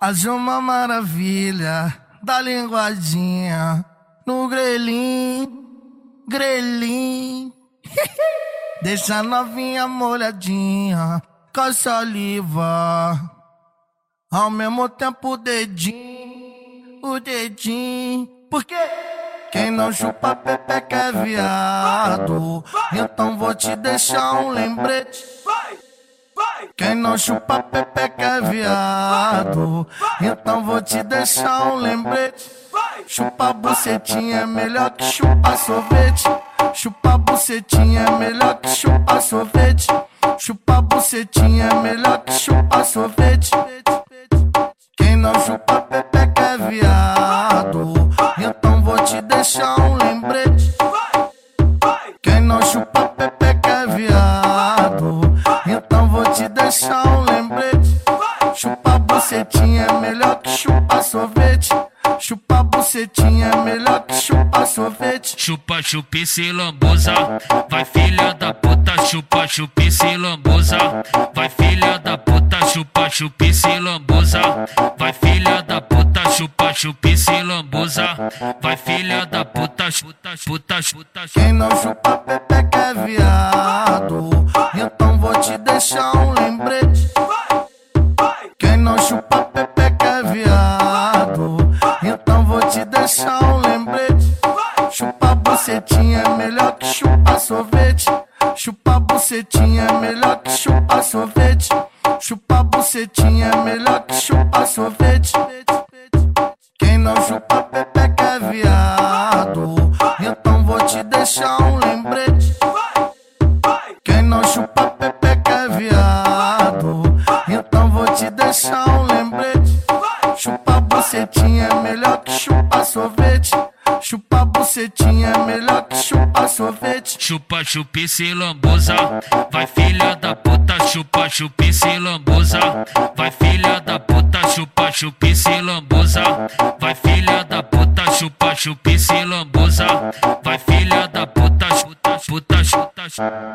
Faz uma maravilha da linguadinha no grelhinho, grelhinho. Deixa a novinha molhadinha com a saliva. Ao mesmo tempo o dedinho, o dedinho. Porque quem não chupa pepeca é viado. Então vou te deixar um lembrete. Quem não chupa pepeca é viado. Então vou te deixar um lembrete. Chupa bucetinha é melhor que chupa sorvete. Chupa bucetinha é melhor que chupa sorvete. Chupa bucetinha é melhor que chupa sorvete. Quem não chupa pepeca é viado. Então vou te deixar um deixar um lembrete. Chupa bucetinha é melhor que chupa sorvete. Chupa bucetinha é melhor que chupa sorvete. Chupa, chupa se lambuza. Vai filha da puta, chupa, chupa se lambuza. Vai filha da puta, chupa, chupa se lambuza. Vai filha da puta, chupa, chupa se lambuza. Vai filha da puta, puta, puta, puta. Quem não chupa pepeca é viado. Então vou te deixar Chupa bucetinha é melhor que chupa sorvete. Chupa bucetinha é melhor que chupa sorvete. Quem não chupa pepeca é viado. Então vou te deixar um lembrete. Quem não chupa pepeca é viado. Então vou te deixar um lembrete. Chupa bucetinha é melhor que chupa sorvete. Chupa bucetinha é melhor que chupa sorvete. Chupa, chupa se lambuza. Vai filha da puta, chupa, chupa se lambuza. Vai filha da puta, chupa, chupa se lambuza. Vai filha da puta, chupa, chupa se lambuza. Vai filha da puta, puta, puta, puta.